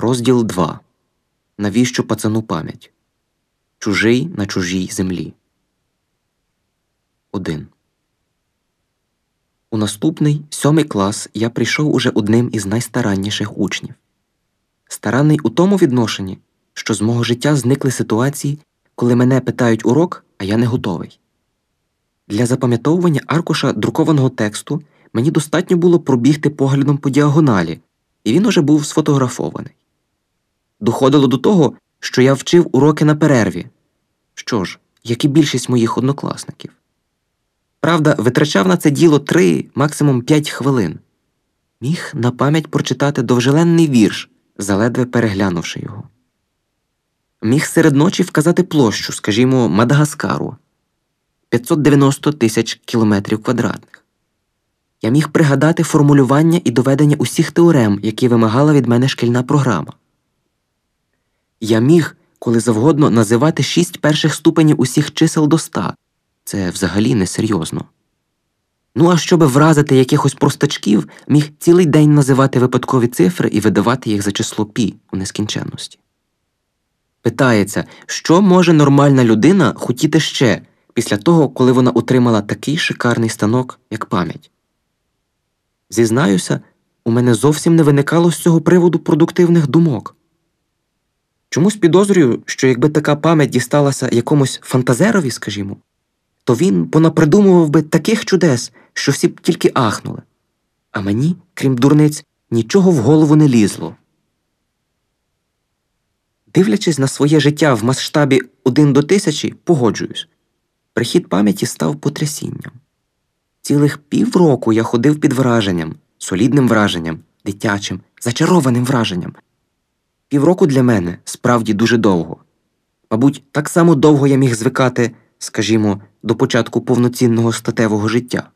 Розділ 2. Навіщо пацану пам'ять? Чужий на чужій землі. 1. У наступний сьомий клас я прийшов уже одним із найстаранніших учнів. Старанний у тому відношенні, що з мого життя зникли ситуації, коли мене питають урок, а я не готовий. Для запам'ятовування аркуша друкованого тексту мені достатньо було пробігти поглядом по діагоналі, і він уже був сфотографований. Доходило до того, що я вчив уроки на перерві. Що ж, як і більшість моїх однокласників. Правда, витрачав на це діло три, максимум п'ять хвилин. Міг на пам'ять прочитати довжеленний вірш, заледве переглянувши його. Міг серед ночі вказати площу, скажімо, Мадагаскару 590 тисяч кілометрів квадратних. Я міг пригадати формулювання і доведення усіх теорем, які вимагала від мене шкільна програма. Я міг, коли завгодно, називати шість перших ступенів усіх чисел до ста. Це взагалі несерйозно. Ну а щоби вразити якихось простачків, міг цілий день називати випадкові цифри і видавати їх за число пі у нескінченності. Питається, що може нормальна людина хотіти ще після того, коли вона отримала такий шикарний станок, як пам'ять. Зізнаюся, у мене зовсім не виникало з цього приводу продуктивних думок. Чомусь підозрюю, що якби така пам'ять дісталася якомусь фантазерові, скажімо, то він понапридумував би таких чудес, що всі б тільки ахнули. А мені, крім дурниць, нічого в голову не лізло. Дивлячись на своє життя в масштабі один до тисячі, погоджуюсь. Прихід пам'яті став потрясінням. Цілих півроку я ходив під враженням, солідним враженням, дитячим, зачарованим враженням. Півроку для мене справді дуже довго. Мабуть, так само довго я міг звикати, скажімо, до початку повноцінного статевого життя.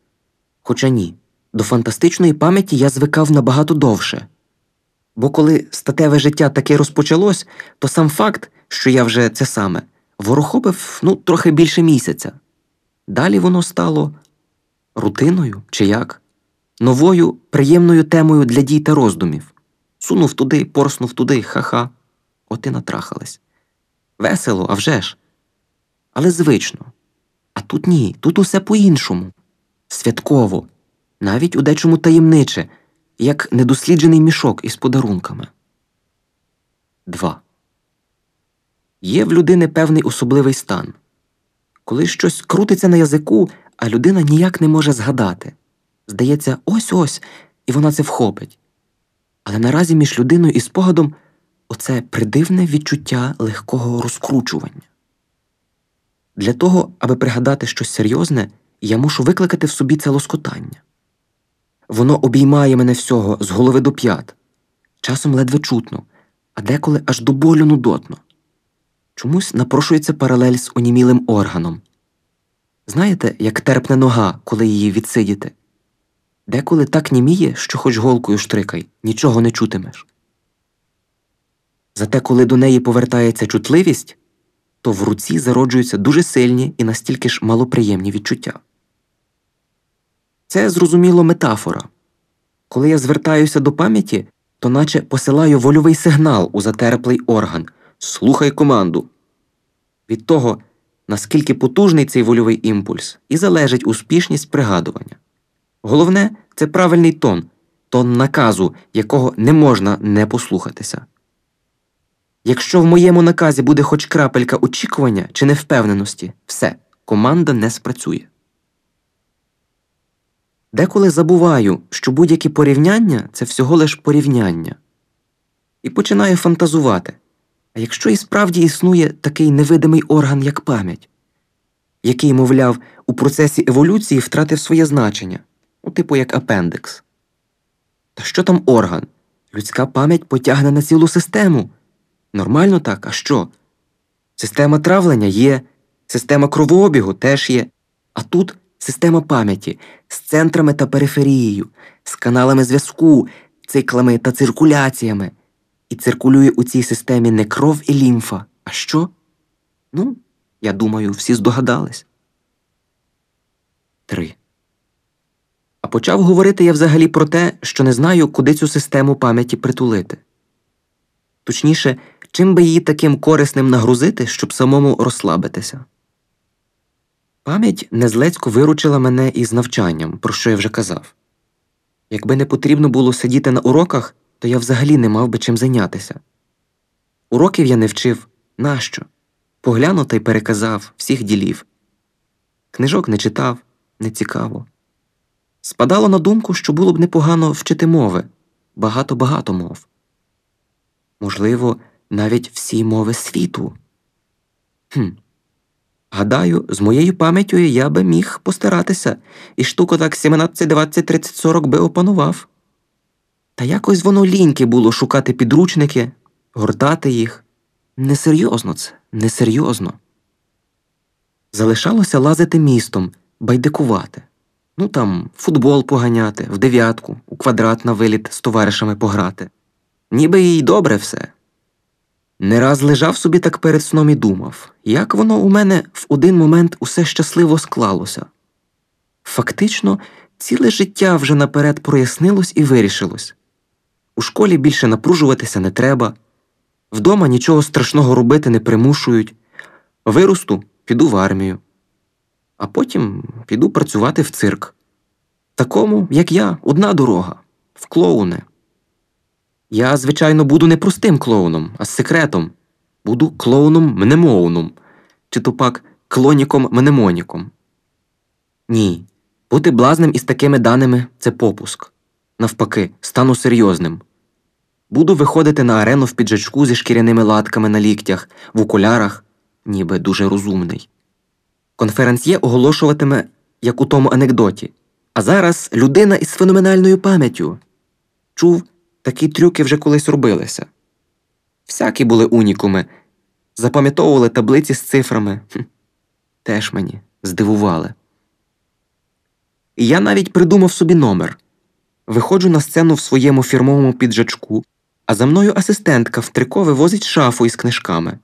Хоча ні, до фантастичної пам'яті я звикав набагато довше. Бо коли статеве життя таки розпочалось, то сам факт, що я вже це саме, ворохопив ну, трохи більше місяця. Далі воно стало рутиною чи як? Новою приємною темою для дій та роздумів. Сунув туди, порснув туди, ха-ха. От і натрахались. Весело, а вже ж. Але звично. А тут ні, тут усе по-іншому. Святково, навіть у дечому таємниче, як недосліджений мішок із подарунками. 2. Є в людини певний особливий стан. Коли щось крутиться на язику, а людина ніяк не може згадати. Здається, ось ось, і вона це вхопить. Але наразі між людиною і спогадом оце придивне відчуття легкого розкручування. Для того, аби пригадати щось серйозне, я мушу викликати в собі це лоскотання. Воно обіймає мене всього з голови до п'ят, часом ледве чутно, а деколи аж до болю нудотно. Чомусь напрошується паралель з онімілим органом. Знаєте, як терпне нога, коли її відсидіте? Деколи так німіє, що хоч голкою штрикай, нічого не чутимеш. Зате, коли до неї повертається чутливість, то в руці зароджуються дуже сильні і настільки ж малоприємні відчуття. Це зрозуміло метафора. Коли я звертаюся до пам'яті, то наче посилаю вольовий сигнал у затерплий орган Слухай команду. Від того, наскільки потужний цей вольовий імпульс, і залежить успішність пригадування. Головне це правильний тон, тон наказу, якого не можна не послухатися. Якщо в моєму наказі буде хоч крапелька очікування чи невпевненості, все, команда не спрацює. Деколи забуваю, що будь-які порівняння це всього лиш порівняння, і починаю фантазувати. А якщо і справді існує такий невидимий орган, як пам'ять, який, мовляв, у процесі еволюції втратив своє значення, ну, типу як апендикс. Та що там орган? Людська пам'ять потягне на цілу систему. Нормально так, а що? Система травлення є, система кровообігу теж є, а тут система пам'яті з центрами та периферією, з каналами зв'язку, циклами та циркуляціями. І циркулює у цій системі не кров і лімфа. А що? Ну, я думаю, всі здогадались. 3. Почав говорити я взагалі про те, що не знаю, куди цю систему пам'яті притулити. Точніше, чим би її таким корисним нагрузити, щоб самому розслабитися. Пам'ять незлецько виручила мене із навчанням, про що я вже казав. Якби не потрібно було сидіти на уроках, то я взагалі не мав би чим зайнятися. Уроків я не вчив нащо? Поглянув та й переказав всіх ділів. Книжок не читав, не цікаво. Спадало на думку, що було б непогано вчити мови, багато-багато мов. Можливо, навіть всі мови світу. Хм. Гадаю, з моєю пам'яттю я би міг постаратися, і штуку так 17, 20, 30, 40 би опанував. Та якось воно ліньки було шукати підручники, гортати їх. Несерйозно це, несерйозно. Залишалося лазити містом, байдикувати. Ну там футбол поганяти, в дев'ятку, у квадрат на виліт з товаришами пограти. Ніби їй добре все. Не раз лежав собі так перед сном і думав, як воно у мене в один момент усе щасливо склалося. Фактично, ціле життя вже наперед прояснилось і вирішилось. У школі більше напружуватися не треба, вдома нічого страшного робити не примушують, виросту піду в армію, а потім піду працювати в цирк. Такому, як я, одна дорога в клоуне. Я, звичайно, буду не простим клоуном, а з секретом. Буду клоуном мнемоуном, чи то пак клоніком мнемоніком. Ні, бути блазним із такими даними це попуск. Навпаки, стану серйозним. Буду виходити на арену в піджачку зі шкіряними латками на ліктях, в окулярах, ніби дуже розумний. Конференсьє оголошуватиме, як у тому анекдоті. А зараз людина із феноменальною пам'яттю. Чув, такі трюки вже колись робилися. Всякі були унікуми, запам'ятовували таблиці з цифрами. Хм. Теж мені здивували. Я навіть придумав собі номер. Виходжу на сцену в своєму фірмовому піджачку, а за мною асистентка в трико вивозить шафу із книжками.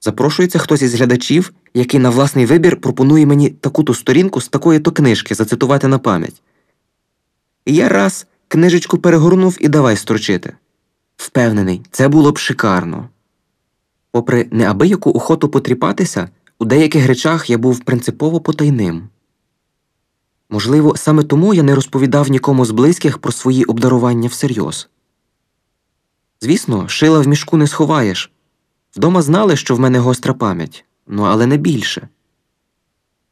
Запрошується хтось із глядачів, який на власний вибір пропонує мені таку-то сторінку з такої то книжки зацитувати на пам'ять. І я раз книжечку перегорнув і давай строчити. Впевнений, це було б шикарно. Попри неабияку охоту потріпатися, у деяких речах я був принципово потайним. Можливо, саме тому я не розповідав нікому з близьких про свої обдарування всерйоз. Звісно, шила в мішку не сховаєш. Вдома знали, що в мене гостра пам'ять, ну але не більше.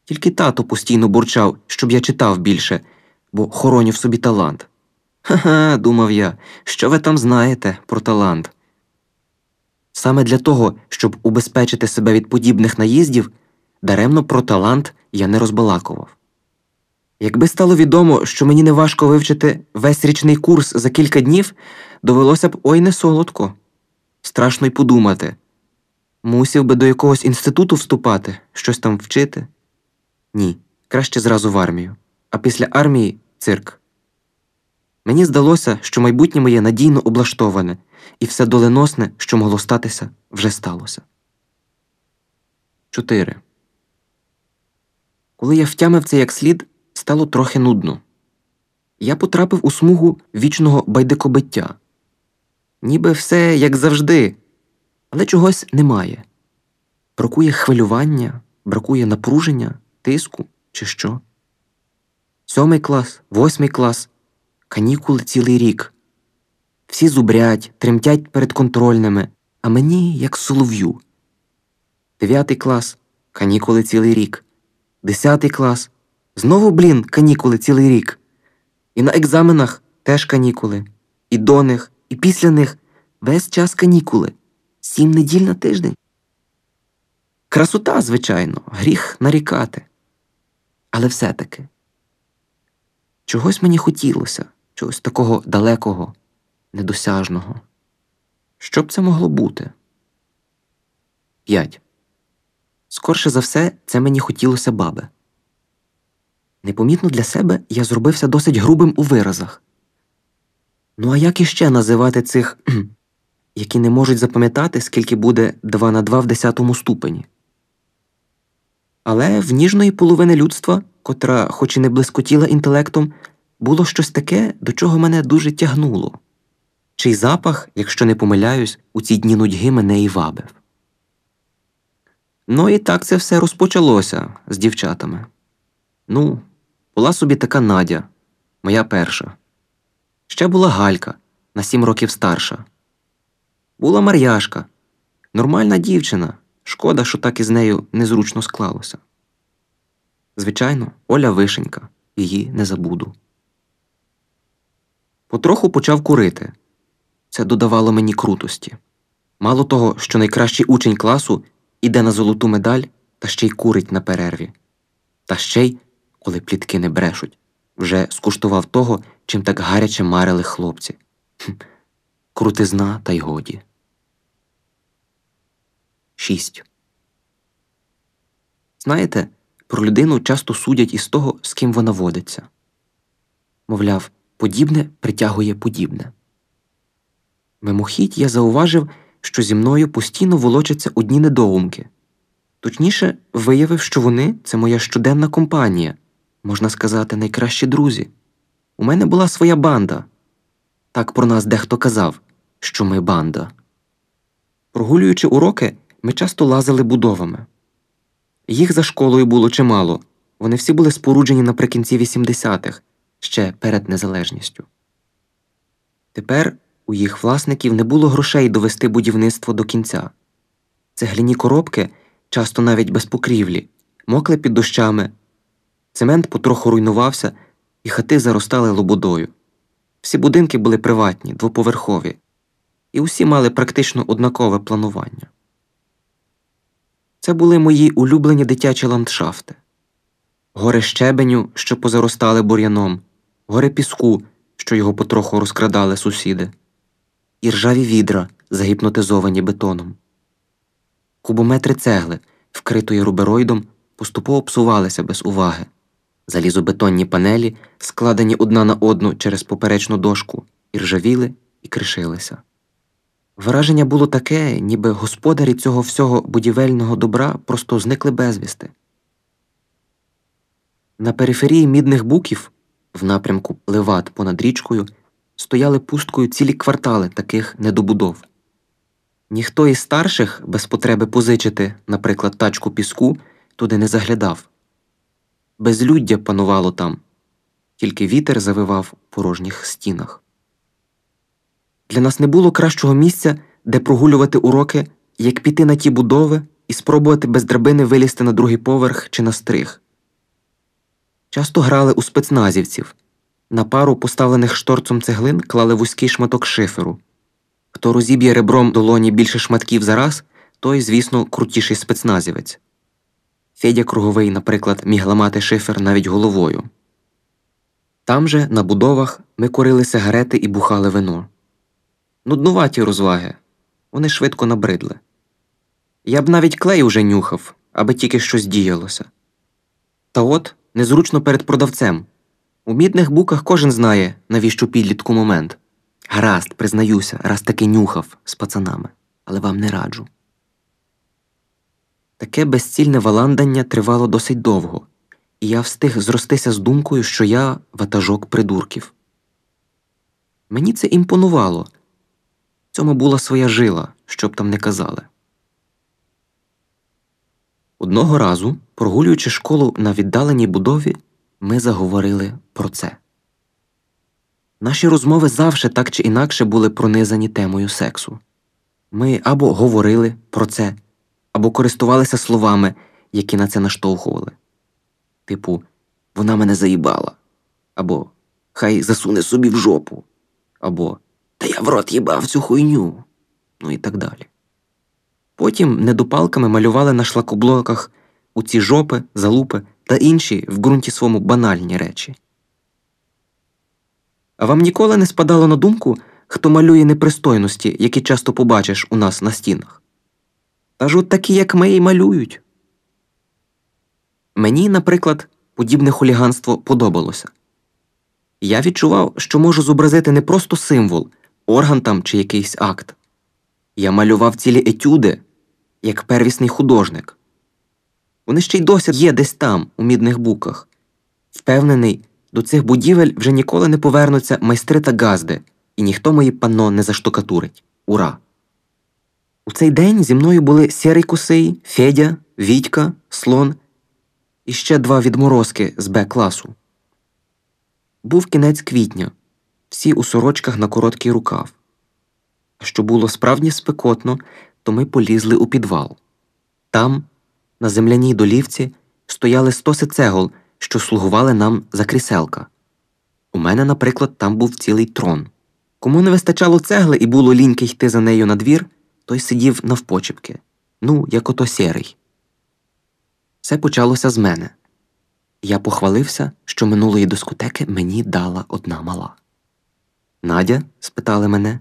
Тільки тато постійно бурчав, щоб я читав більше, бо хоронів собі талант. Ха-ха, думав я, що ви там знаєте про талант. Саме для того, щоб убезпечити себе від подібних наїздів, даремно про талант я не розбалакував. Якби стало відомо, що мені неважко вивчити весь річний курс за кілька днів, довелося б ой не солодко. Страшно й подумати. Мусів би до якогось інституту вступати, щось там вчити? Ні, краще зразу в армію, а після армії цирк. Мені здалося, що майбутнє моє надійно облаштоване, і все доленосне, що могло статися, вже сталося. 4. Коли я втямив це як слід, стало трохи нудно. Я потрапив у смугу вічного байдикобиття. Ніби все як завжди, але чогось немає. Бракує хвилювання, бракує напруження, тиску чи що. Сьомий клас, восьмий клас, канікули цілий рік. Всі зубрять, тремтять перед контрольними, а мені як солов'ю. Дев'ятий клас канікули цілий рік. Десятий клас. Знову, блін, канікули цілий рік. І на екзаменах теж канікули, і до них, і після них весь час канікули, сім неділь на тиждень. Красота, звичайно, гріх нарікати. Але все-таки чогось мені хотілося, чогось такого далекого, недосяжного. Що б це могло бути? 5. Скорше за все, це мені хотілося баби. Непомітно для себе я зробився досить грубим у виразах. Ну а як іще називати цих, які не можуть запам'ятати, скільки буде 2 на 2 в десятому ступені? Але в ніжної половини людства, котра, хоч і не блискотіла інтелектом, було щось таке, до чого мене дуже тягнуло. чий запах, якщо не помиляюсь, у ці дні нудьги мене і вабив. Ну і так це все розпочалося з дівчатами. Ну, була собі така Надя, моя перша. Ще була Галька на сім років старша. Була Мар'яшка, нормальна дівчина. Шкода, що так із нею незручно склалося. Звичайно, Оля Вишенька, її не забуду. Потроху почав курити. Це додавало мені крутості. Мало того, що найкращий учень класу іде на золоту медаль та ще й курить на перерві. Та ще й, коли плітки не брешуть, вже скуштував того, чим так гаряче марили хлопці. Крутизна та й годі. 6. Знаєте, про людину часто судять із того, з ким вона водиться. Мовляв, подібне притягує подібне. Мимохідь я зауважив, що зі мною постійно волочаться одні недоумки. Точніше, виявив, що вони це моя щоденна компанія, можна сказати, найкращі друзі. У мене була своя банда. Так про нас дехто казав, що ми банда. Прогулюючи уроки, ми часто лазили будовами. Їх за школою було чимало, вони всі були споруджені наприкінці 80-х, ще перед незалежністю. Тепер у їх власників не було грошей довести будівництво до кінця. Цегляні коробки, часто навіть без покрівлі, мокли під дощами, цемент потроху руйнувався, і хати заростали лобудою. Всі будинки були приватні, двоповерхові, і усі мали практично однакове планування. Це були мої улюблені дитячі ландшафти, гори щебеню, що позаростали бур'яном, гори піску, що його потроху розкрадали сусіди, і ржаві відра, загіпнотизовані бетоном. Кубометри цегли, вкритої рубероїдом, поступово псувалися без уваги. Залізобетонні панелі, складені одна на одну через поперечну дошку, і ржавіли і кришилися. Враження було таке, ніби господарі цього всього будівельного добра просто зникли безвісти. На периферії мідних буків, в напрямку Леват понад річкою, стояли пусткою цілі квартали таких недобудов. Ніхто із старших без потреби позичити, наприклад, тачку піску, туди не заглядав. Безлюддя панувало там, тільки вітер завивав в порожніх стінах. Для нас не було кращого місця, де прогулювати уроки, як піти на ті будови і спробувати без драбини вилізти на другий поверх чи на стриг. Часто грали у спецназівців. На пару поставлених шторцом цеглин клали вузький шматок шиферу. Хто розіб'є ребром долоні більше шматків за раз, той, звісно, крутіший спецназівець. Федя Круговий, наприклад, міг ламати шифер навіть головою. Там же, на будовах, ми курили сигарети і бухали вино. Нуднуваті розваги, вони швидко набридли. Я б навіть клей уже нюхав, аби тільки щось діялося. Та от незручно перед продавцем. У мідних буках кожен знає, навіщо підлітку момент. Гаразд, признаюся, раз таки нюхав з пацанами, але вам не раджу. Таке безцільне валандання тривало досить довго, і я встиг зростися з думкою, що я ватажок придурків. Мені це імпонувало. Цьому була своя жила, що б там не казали. Одного разу, прогулюючи школу на віддаленій будові, ми заговорили про це. Наші розмови завжди так чи інакше були пронизані темою сексу. Ми або говорили про це, або користувалися словами, які на це наштовхували. Типу, вона мене заїбала, або Хай засуне собі в жопу, або Та я в рот їбав цю хуйню, ну і так далі. Потім недопалками малювали на шлакоблоках у ці жопи, залупи та інші в ґрунті своєму банальні речі. А вам ніколи не спадало на думку, хто малює непристойності, які часто побачиш у нас на стінах? Та ж от такі, як ми, і малюють. Мені, наприклад, подібне хуліганство подобалося. Я відчував, що можу зобразити не просто символ, орган там чи якийсь акт. Я малював цілі етюди, як первісний художник. Вони ще й досі є десь там, у мідних буках. Впевнений, до цих будівель вже ніколи не повернуться майстри та газди, і ніхто мої панно не заштукатурить. Ура! У цей день зі мною були Сірий Кусий, Федя, Вітька, Слон і ще два відморозки з Б класу. Був кінець квітня, всі у сорочках на короткий рукав. Що було справді спекотно, то ми полізли у підвал. Там, на земляній долівці, стояли стоси цегол, що слугували нам за кріселка. У мене, наприклад, там був цілий трон. Кому не вистачало цегли і було ліньки йти за нею на двір, той сидів навпочепки, ну, як ото сірий. Все почалося з мене. Я похвалився, що минулої дискотеки мені дала одна мала. Надя? спитали мене.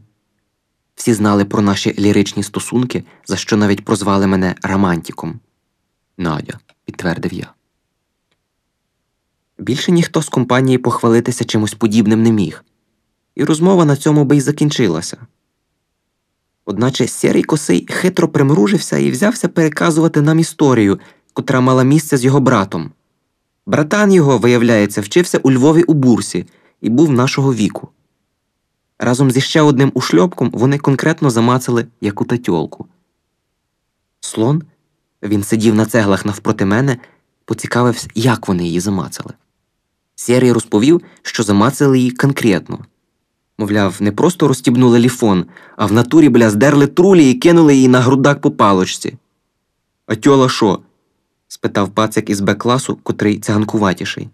Всі знали про наші ліричні стосунки, за що навіть прозвали мене романтиком. Надя, підтвердив я. Більше ніхто з компанії похвалитися чимось подібним не міг, і розмова на цьому би й закінчилася. Одначе сірий косий хитро примружився і взявся переказувати нам історію, котра мала місце з його братом. Братан його, виявляється, вчився у Львові у бурсі і був нашого віку. Разом зі ще одним ушльопком вони конкретно замацали яку татьолку. Слон, він сидів на цеглах навпроти мене, поцікавився, як вони її замацали. Сєрій розповів, що замацали її конкретно. Мовляв, не просто розстібнули ліфон, а в натурі, бля, здерли трулі і кинули її на грудак по палочці. А тьола що? спитав пацик із Б-класу, котрий циганкуватіший.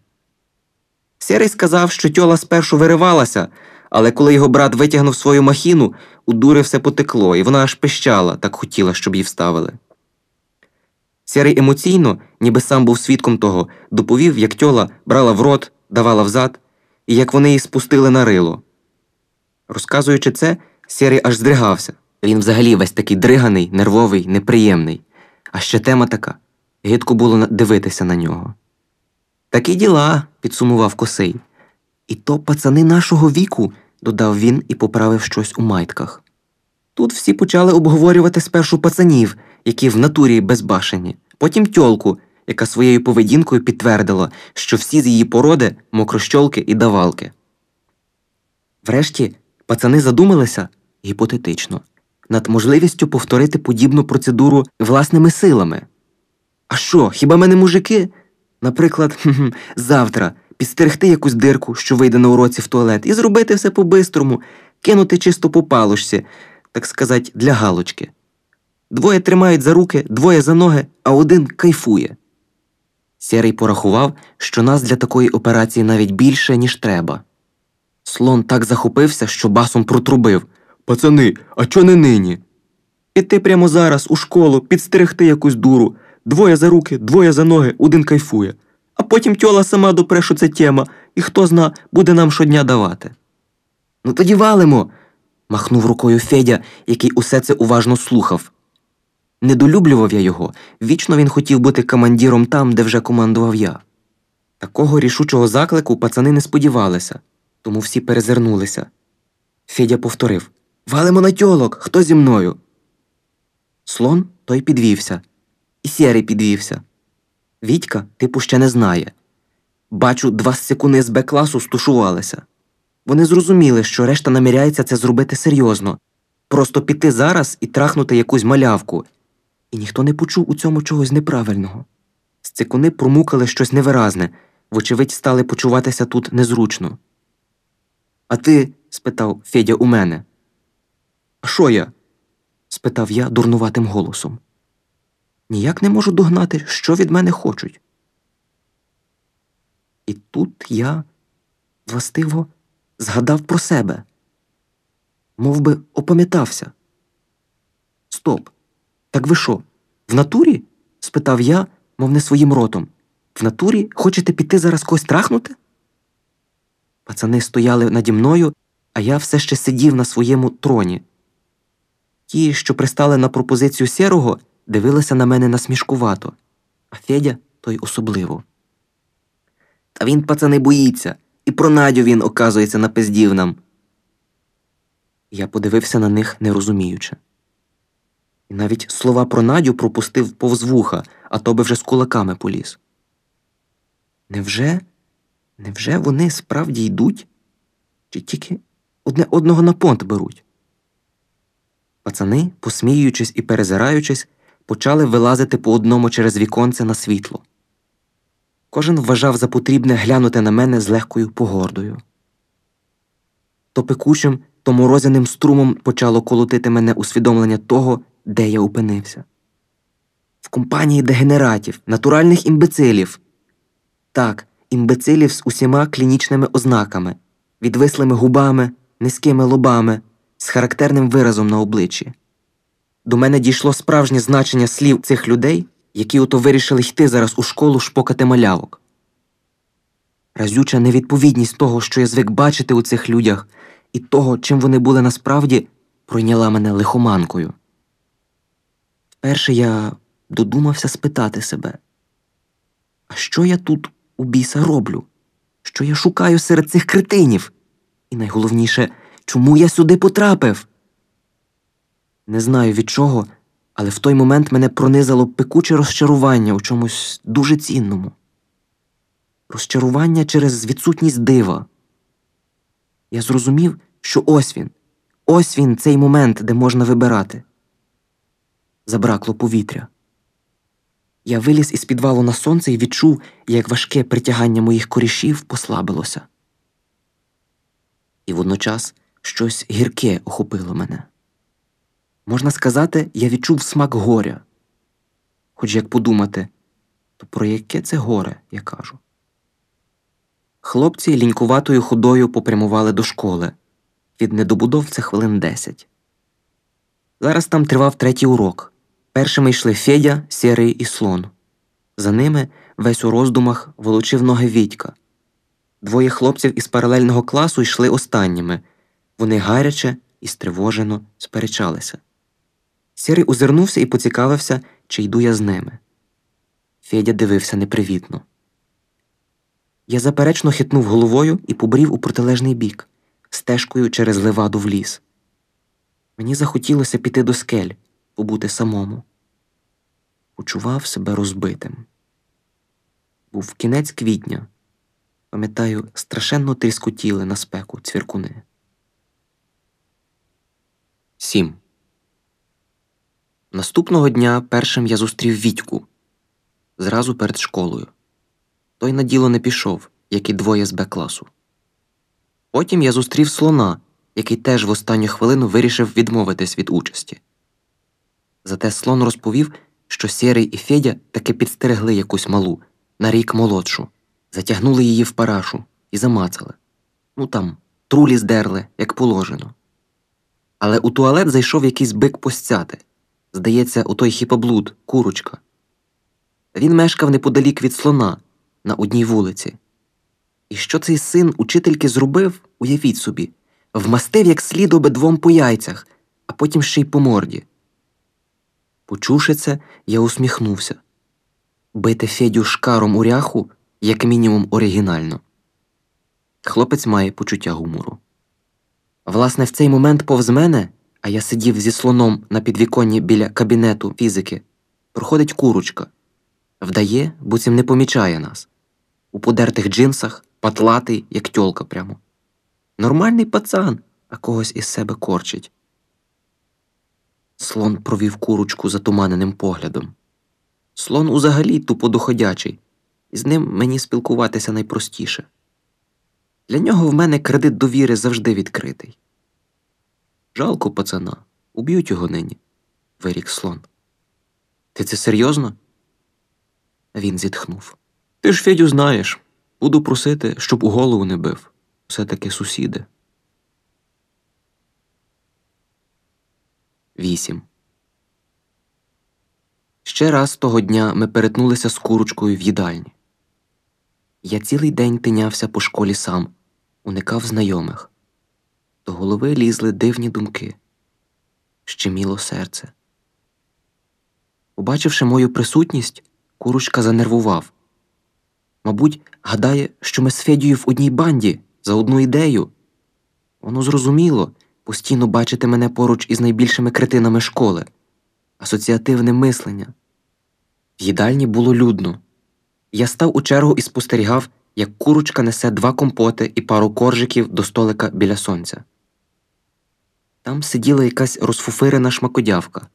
Сєрий сказав, що тьола спершу виривалася, але коли його брат витягнув свою махіну, у дури все потекло, і вона аж пищала, так хотіла, щоб її вставили. Сірий емоційно, ніби сам був свідком того, доповів, як тьола брала в рот, давала взад, і як вони її спустили на рило. Розказуючи це, Сірий аж здригався. Він взагалі весь такий дриганий, нервовий, неприємний. А ще тема така гидко було дивитися на нього. Такі діла, підсумував косий. І то пацани нашого віку, додав він і поправив щось у майтках. Тут всі почали обговорювати спершу пацанів, які в натурі безбашені, потім тьолку, яка своєю поведінкою підтвердила, що всі з її породи мокрощолки і давалки. Врешті пацани задумалися гіпотетично над можливістю повторити подібну процедуру власними силами. А що, хіба ми не мужики? Наприклад, завтра підстерегти якусь дирку, що вийде на уроці в туалет, і зробити все по-бистрому, кинути чисто по палушці, так сказати, для галочки. Двоє тримають за руки, двоє за ноги, а один кайфує. Сірий порахував, що нас для такої операції навіть більше, ніж треба. Слон так захопився, що басом протрубив Пацани, а чо не нині? Піти прямо зараз у школу, підстерегти якусь дуру, двоє за руки, двоє за ноги, один кайфує. А потім тьола сама допре, що це тема, і хто зна, буде нам щодня давати. Ну тоді валимо. махнув рукою Федя, який усе це уважно слухав. Недолюблював я його, вічно він хотів бути командіром там, де вже командував я. Такого рішучого заклику пацани не сподівалися, тому всі перезирнулися. Федя повторив Валимо на тьолок, хто зі мною? Слон той підвівся, і сірий підвівся. Вітька, типу, ще не знає. Бачу, два секуни з Б-класу стушувалися. Вони зрозуміли, що решта наміряється це зробити серйозно, просто піти зараз і трахнути якусь малявку. І ніхто не почув у цьому чогось неправильного. Сцикуни промукали щось невиразне, вочевидь, стали почуватися тут незручно. А ти? спитав Федя у мене. А що я? спитав я дурнуватим голосом. Ніяк не можу догнати, що від мене хочуть. І тут я властиво згадав про себе, Мов би, опам'ятався. Стоп. Так ви що, в натурі? спитав я, мов не своїм ротом. В натурі хочете піти зараз когось трахнути? Пацани стояли наді мною, а я все ще сидів на своєму троні. Ті, що пристали на пропозицію сірого, дивилися на мене насмішкувато, а Федя той особливо. Та він, пацани, боїться, і про Надю він, оказується, напиздів нам. Я подивився на них, не розуміючи. І навіть слова про Надю пропустив повз вуха, а то би вже з кулаками поліз. Невже? Невже вони справді йдуть? Чи тільки одне одного на понт беруть. Пацани, посміюючись і перезираючись, почали вилазити по одному через віконце на світло. Кожен вважав за потрібне глянути на мене з легкою погордою. То пекучим, то морозяним струмом почало колотити мене усвідомлення того, де я опинився. В компанії дегенератів, натуральних імбецилів. Так, імбецилів з усіма клінічними ознаками, відвислими губами, низькими лобами, з характерним виразом на обличчі. До мене дійшло справжнє значення слів цих людей, які ото вирішили йти зараз у школу шпокати малявок. Разюча невідповідність того, що я звик бачити у цих людях, і того, чим вони були насправді, пройняла мене лихоманкою. Вперше я додумався спитати себе, а що я тут у біса роблю? Що я шукаю серед цих кретинів? І найголовніше, чому я сюди потрапив? Не знаю від чого, але в той момент мене пронизало пекуче розчарування у чомусь дуже цінному. Розчарування через відсутність дива. Я зрозумів, що ось він, ось він цей момент, де можна вибирати. Забракло повітря. Я виліз із підвалу на сонце і відчув, як важке притягання моїх корішів послабилося. І водночас щось гірке охопило мене. Можна сказати, я відчув смак горя. Хоч як подумати, то про яке це горе, я кажу. Хлопці лінькуватою ходою попрямували до школи. Від недобудов це хвилин десять. Зараз там тривав третій урок. Першими йшли Федя, Сєрий і слон. За ними весь у роздумах волочив ноги Вітька. Двоє хлопців із паралельного класу йшли останніми. Вони гаряче і стривожено сперечалися. Сірий озирнувся і поцікавився, чи йду я з ними. Федя дивився непривітно. Я заперечно хитнув головою і побрів у протилежний бік, стежкою через леваду в ліс. Мені захотілося піти до скель, побути самому. Почував себе розбитим. Був кінець квітня. Пам'ятаю, страшенно тріскотіли на спеку цвіркуни. Сім. Наступного дня першим я зустрів Вітьку зразу перед школою. Той на діло не пішов, як і двоє з Б-класу. Потім я зустрів слона, який теж в останню хвилину вирішив відмовитись від участі. Зате слон розповів, що Сєрий і Федя таки підстерегли якусь малу на рік молодшу, затягнули її в парашу і замацали. Ну там, трулі здерли, як положено. Але у туалет зайшов якийсь бик постяти. Здається, у той хіпоблуд, курочка. Він мешкав неподалік від слона на одній вулиці. І що цей син учительки зробив, уявіть собі, вмастив як слід обидвом по яйцях, а потім ще й по морді. Почувши це, я усміхнувся бити Федю шкаром у ряху, як мінімум, оригінально. Хлопець має почуття гумору. Власне, в цей момент повз мене, а я сидів зі слоном на підвіконні біля кабінету фізики, проходить курочка, вдає, буцім не помічає нас. У подертих джинсах, патлатий, як тьолка прямо. Нормальний пацан, а когось із себе корчить. Слон провів курочку затуманеним поглядом. Слон узагалі тупо доходячий, і з ним мені спілкуватися найпростіше. Для нього в мене кредит довіри завжди відкритий. Жалко пацана, уб'ють його нині, вирік слон. Ти це серйозно? Він зітхнув. Ти ж Федю знаєш. Буду просити, щоб у голову не бив. Все таки сусіди. Вісім. Ще раз того дня ми перетнулися з курочкою в їдальні. Я цілий день тинявся по школі сам, уникав знайомих. До голови лізли дивні думки, щеміло серце. Побачивши мою присутність, курочка занервував. Мабуть, гадає, що ми з Федією в одній банді за одну ідею. Воно зрозуміло постійно бачити мене поруч із найбільшими кретинами школи, асоціативне мислення. В їдальні було людно. Я став у чергу і спостерігав, як курочка несе два компоти і пару коржиків до столика біля сонця. Там сиділа якась розфуфирена шмакодявка.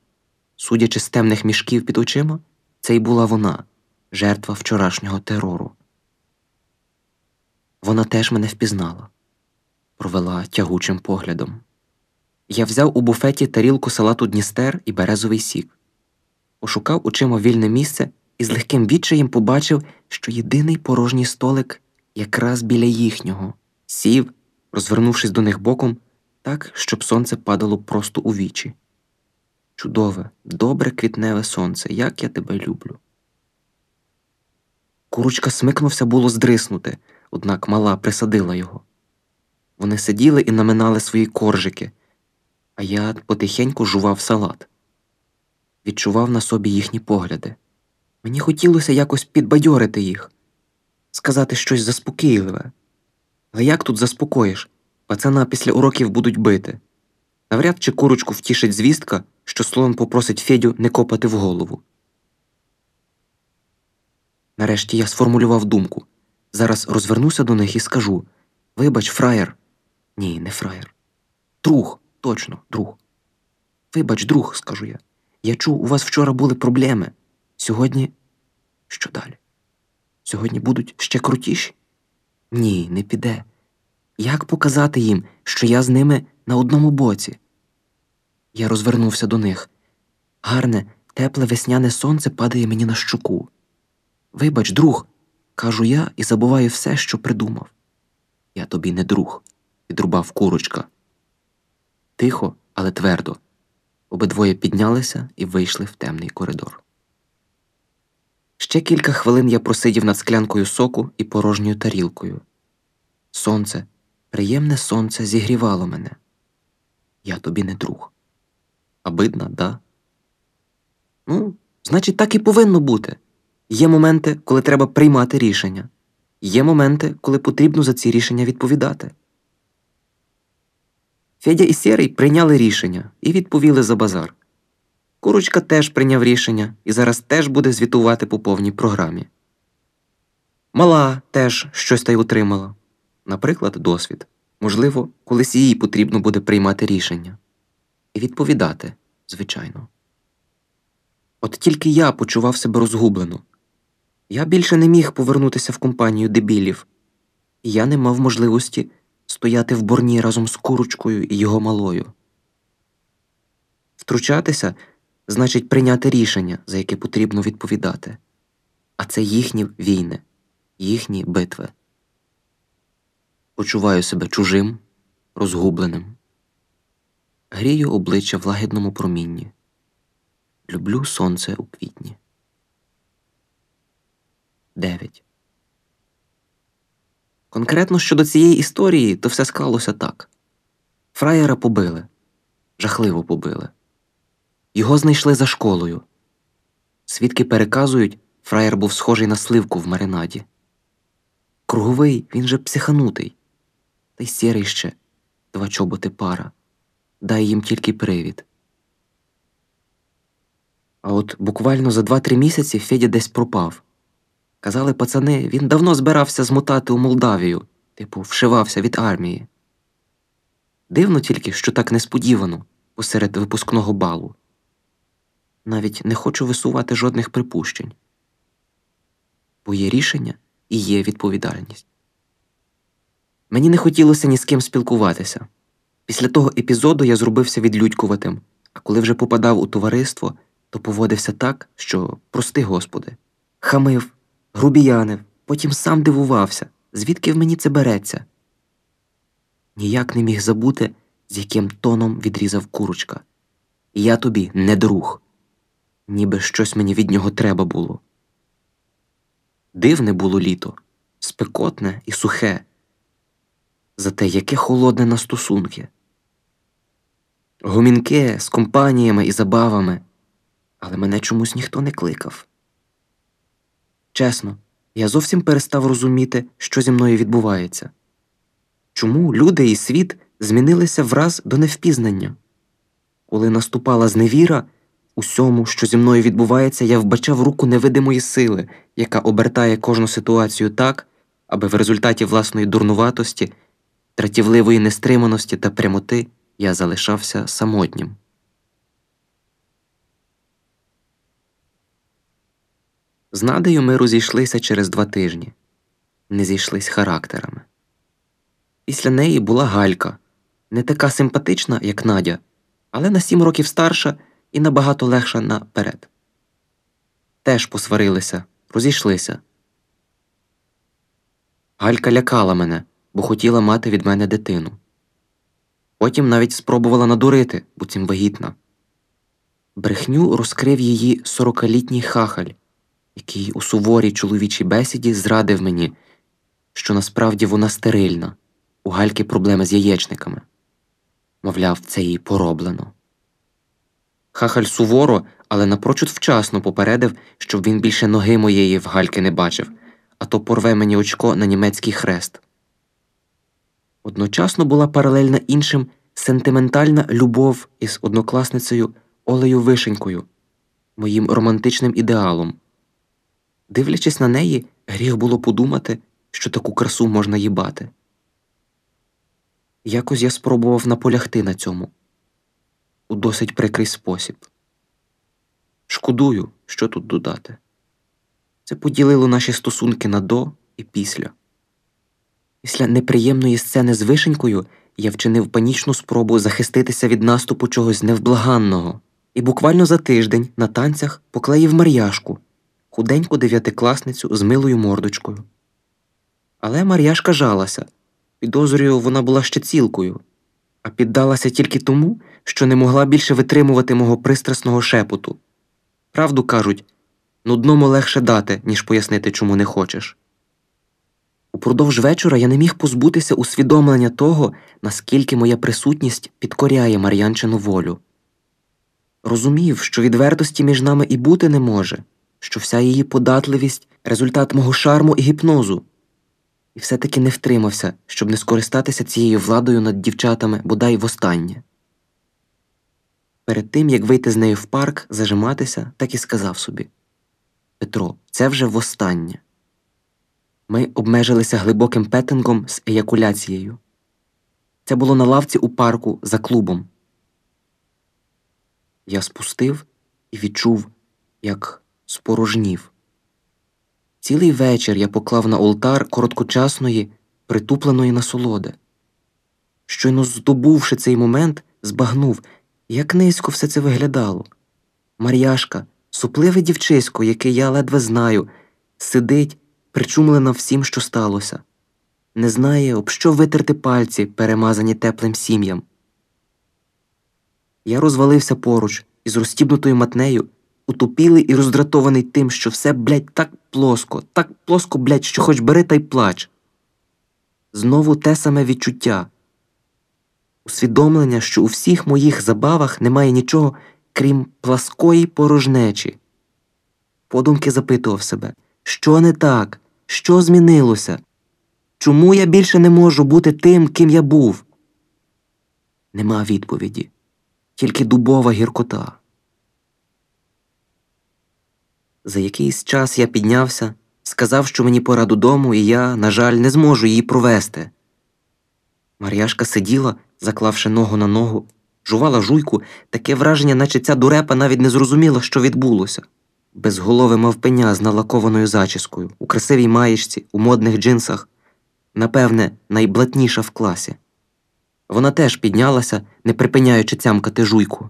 Судячи з темних мішків під очима, це й була вона, жертва вчорашнього терору. Вона теж мене впізнала, провела тягучим поглядом. Я взяв у буфеті тарілку салату Дністер і березовий сік, пошукав очима вільне місце і з легким відчаєм побачив, що єдиний порожній столик якраз біля їхнього, сів, розвернувшись до них боком, так, щоб сонце падало просто у вічі. Чудове, добре квітневе сонце, як я тебе люблю. Курочка смикнувся було здриснути, однак мала присадила його. Вони сиділи і наминали свої коржики, а я потихеньку жував салат, відчував на собі їхні погляди. Мені хотілося якось підбадьорити їх, сказати щось заспокійливе. Але як тут заспокоїш? Пацана після уроків будуть бити. Навряд чи курочку втішить звістка, що слон попросить Федю не копати в голову. Нарешті я сформулював думку. Зараз розвернуся до них і скажу Вибач, фраєр. Ні, не фраєр. Друг, точно, друг. Вибач, друг, скажу я. Я чув, у вас вчора були проблеми. Сьогодні. Що далі? Сьогодні будуть ще крутіші? Ні, не піде. Як показати їм, що я з ними на одному боці? Я розвернувся до них. Гарне, тепле весняне сонце падає мені на щуку. Вибач, друг, кажу я і забуваю все, що придумав. Я тобі не друг, відрубав курочка. Тихо, але твердо. Обидвоє піднялися і вийшли в темний коридор. Ще кілька хвилин я просидів над склянкою соку і порожньою тарілкою. Сонце, приємне сонце зігрівало мене. Я тобі не друг. Обидна, да? Ну, значить, так і повинно бути. Є моменти, коли треба приймати рішення, є моменти, коли потрібно за ці рішення відповідати. Федя і Сєрий прийняли рішення і відповіли за базар. Курочка теж прийняв рішення і зараз теж буде звітувати по повній програмі. Мала теж щось та й отримала. Наприклад, досвід. Можливо, колись їй потрібно буде приймати рішення і відповідати, звичайно. От тільки я почував себе розгублено. Я більше не міг повернутися в компанію дебілів, і я не мав можливості стояти в борні разом з курочкою і його малою. Втручатися значить прийняти рішення, за яке потрібно відповідати. А це їхні війни, їхні битви. Почуваю себе чужим, розгубленим. Грію обличчя в лагідному промінні. Люблю сонце у квітні. 9. Конкретно щодо цієї історії, то все склалося так. Фраєра побили, жахливо побили. Його знайшли за школою. Свідки переказують, фраєр був схожий на сливку в маринаді. Круговий він же психанутий, та й сірий ще два чоботи пара. Дай їм тільки привід. А от буквально за два-три місяці Федя десь пропав. Казали пацани, він давно збирався змотати у Молдавію, типу, вшивався від армії. Дивно тільки, що так несподівано, посеред випускного балу. Навіть не хочу висувати жодних припущень. Бо є рішення і є відповідальність. Мені не хотілося ні з ким спілкуватися. Після того епізоду я зробився відлюдькуватим, а коли вже попадав у товариство, то поводився так, що, прости Господи, хамив, грубіянив, потім сам дивувався, звідки в мені це береться. Ніяк не міг забути, з яким тоном відрізав курочка. Я тобі не друг, ніби щось мені від нього треба було. Дивне було літо, спекотне і сухе. Зате яке холодне на стосунки. Гомінки з компаніями і забавами, але мене чомусь ніхто не кликав. Чесно, я зовсім перестав розуміти, що зі мною відбувається. Чому люди і світ змінилися враз до невпізнання? Коли наступала зневіра, усьому, що зі мною відбувається, я вбачав руку невидимої сили, яка обертає кожну ситуацію так, аби в результаті власної дурнуватості, тратівливої нестриманості та прямоти я залишався самотнім. З Надею ми розійшлися через два тижні, не зійшлись характерами. Після неї була Галька, не така симпатична, як Надя, але на сім років старша і набагато легша наперед. Теж посварилися, розійшлися. Галька лякала мене, бо хотіла мати від мене дитину. Потім навіть спробувала надурити, буцім вагітна. Брехню розкрив її сорокалітній хахаль, який у суворій чоловічій бесіді зрадив мені, що насправді вона стерильна, у Гальки проблеми з яєчниками. Мовляв, це їй пороблено. Хахаль суворо, але напрочуд вчасно попередив, щоб він більше ноги моєї в Гальки не бачив, а то порве мені очко на німецький хрест. Одночасно була паралельна іншим сентиментальна любов із однокласницею Олею Вишенькою, моїм романтичним ідеалом. Дивлячись на неї, гріх було подумати, що таку красу можна їбати. Якось я спробував наполягти на цьому у досить прикрий спосіб. Шкодую, що тут додати. Це поділило наші стосунки на до і після. Після неприємної сцени з вишенькою я вчинив панічну спробу захиститися від наступу чогось невблаганного і буквально за тиждень на танцях поклеїв Мар'яшку, худеньку дев'ятикласницю з милою мордочкою. Але Мар'яшка жалася, підозрюю, вона була ще цілкою, а піддалася тільки тому, що не могла більше витримувати мого пристрасного шепоту. Правду кажуть нудному легше дати, ніж пояснити, чому не хочеш. Упродовж вечора я не міг позбутися усвідомлення того, наскільки моя присутність підкоряє Мар'янчину волю. Розумів, що відвертості між нами і бути не може, що вся її податливість результат мого шарму і гіпнозу, і все таки не втримався, щоб не скористатися цією владою над дівчатами бодай востаннє. Перед тим як вийти з нею в парк, зажиматися, так і сказав собі Петро, це вже востаннє. Ми обмежилися глибоким петингом з еякуляцією. Це було на лавці у парку за клубом. Я спустив і відчув, як спорожнів. Цілий вечір я поклав на олтар короткочасної, притупленої насолоди. Щойно здобувши цей момент, збагнув, як низько все це виглядало. Мар'яшка, супливе дівчисько, яке я ледве знаю, сидить причумлена всім, що сталося, не знає, об що витерти пальці, перемазані теплим сім'ям. Я розвалився поруч із розстібнутою матнею, утопілий і роздратований тим, що все, блядь, так плоско, так плоско, блядь, що хоч бери та й плач. Знову те саме відчуття. Усвідомлення, що у всіх моїх забавах немає нічого, крім пласкої порожнечі. Подумки запитував себе, що не так, що змінилося? Чому я більше не можу бути тим, ким я був? Нема відповіді, тільки дубова гіркота. За якийсь час я піднявся, сказав, що мені пора додому, і я, на жаль, не зможу її провести. Мар'яшка сиділа, заклавши ногу на ногу, жувала жуйку, таке враження, наче ця дурепа навіть не зрозуміла, що відбулося безголове мавпеня з налакованою зачіскою, у красивій маєчці, у модних джинсах, напевне, найблатніша в класі. Вона теж піднялася, не припиняючи цямкати жуйку.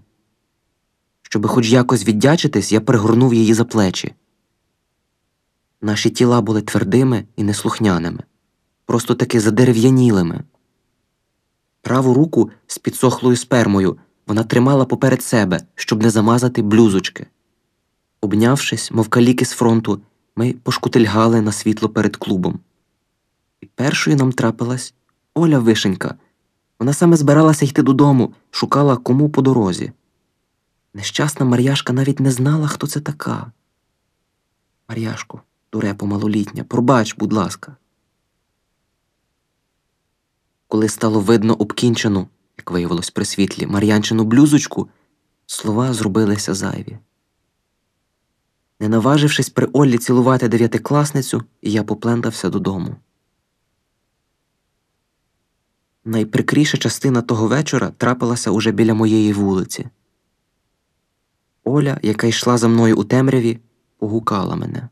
Щоби хоч якось віддячитись, я пригорнув її за плечі. Наші тіла були твердими і неслухняними, просто таки задерев'янілими. Праву руку з підсохлою спермою вона тримала поперед себе, щоб не замазати блюзочки. Обнявшись, мов каліки з фронту, ми пошкутильгали на світло перед клубом. І першою нам трапилась Оля Вишенька. Вона саме збиралася йти додому, шукала кому по дорозі. Нещасна Мар'яшка навіть не знала, хто це така. Мар'яшко, дурепо малолітня, пробач, будь ласка. Коли стало видно обкінчену, як виявилось при світлі, мар'янчину блюзочку, слова зробилися зайві. Не наважившись при Оллі цілувати дев'ятикласницю, я поплентався додому. Найприкріша частина того вечора трапилася уже біля моєї вулиці. Оля, яка йшла за мною у темряві, погукала мене.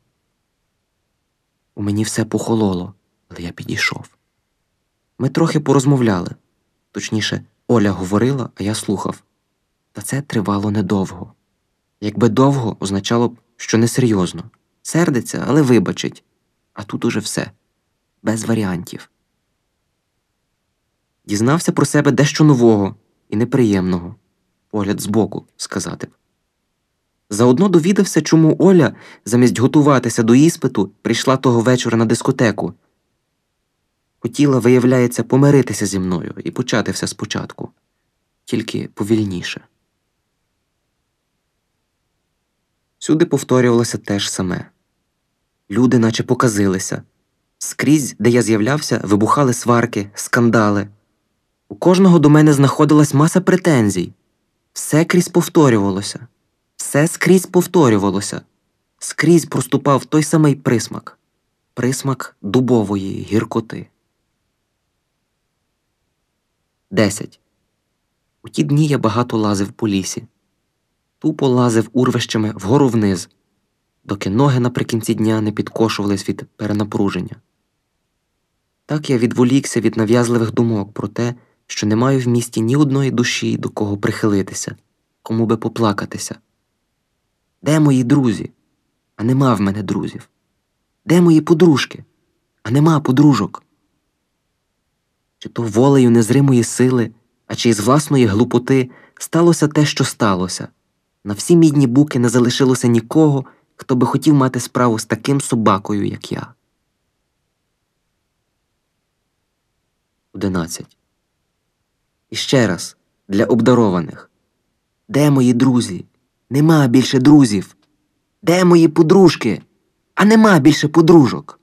У мені все похололо, але я підійшов. Ми трохи порозмовляли. Точніше, Оля говорила, а я слухав. Та це тривало недовго. Якби довго означало б, що несерйозно. Сердиться, але вибачить. А тут уже все без варіантів. Дізнався про себе дещо нового і неприємного, погляд збоку, сказати б. Заодно довідався, чому Оля, замість готуватися до іспиту, прийшла того вечора на дискотеку. Хотіла, виявляється, помиритися зі мною і почати все спочатку, тільки повільніше. Всюди повторювалося те ж саме. Люди наче показилися. Скрізь, де я з'являвся, вибухали сварки, скандали. У кожного до мене знаходилась маса претензій. Все крізь повторювалося, все скрізь повторювалося, скрізь проступав той самий присмак присмак дубової гіркоти. 10. У ті дні я багато лазив по лісі. Тупо лазив урвищами вгору вниз, доки ноги наприкінці дня не підкошувались від перенапруження. Так я відволікся від нав'язливих думок про те, що не маю в місті ні одної душі, до кого прихилитися, кому би поплакатися. Де мої друзі? А нема в мене друзів. Де мої подружки? А нема подружок. Чи то волею незримої сили, а чи із власної глупоти сталося те, що сталося. На всі мідні буки не залишилося нікого, хто би хотів мати справу з таким собакою, як я. 11. І ще раз для обдарованих. Де мої друзі? Нема більше друзів. Де мої подружки? А нема більше подружок.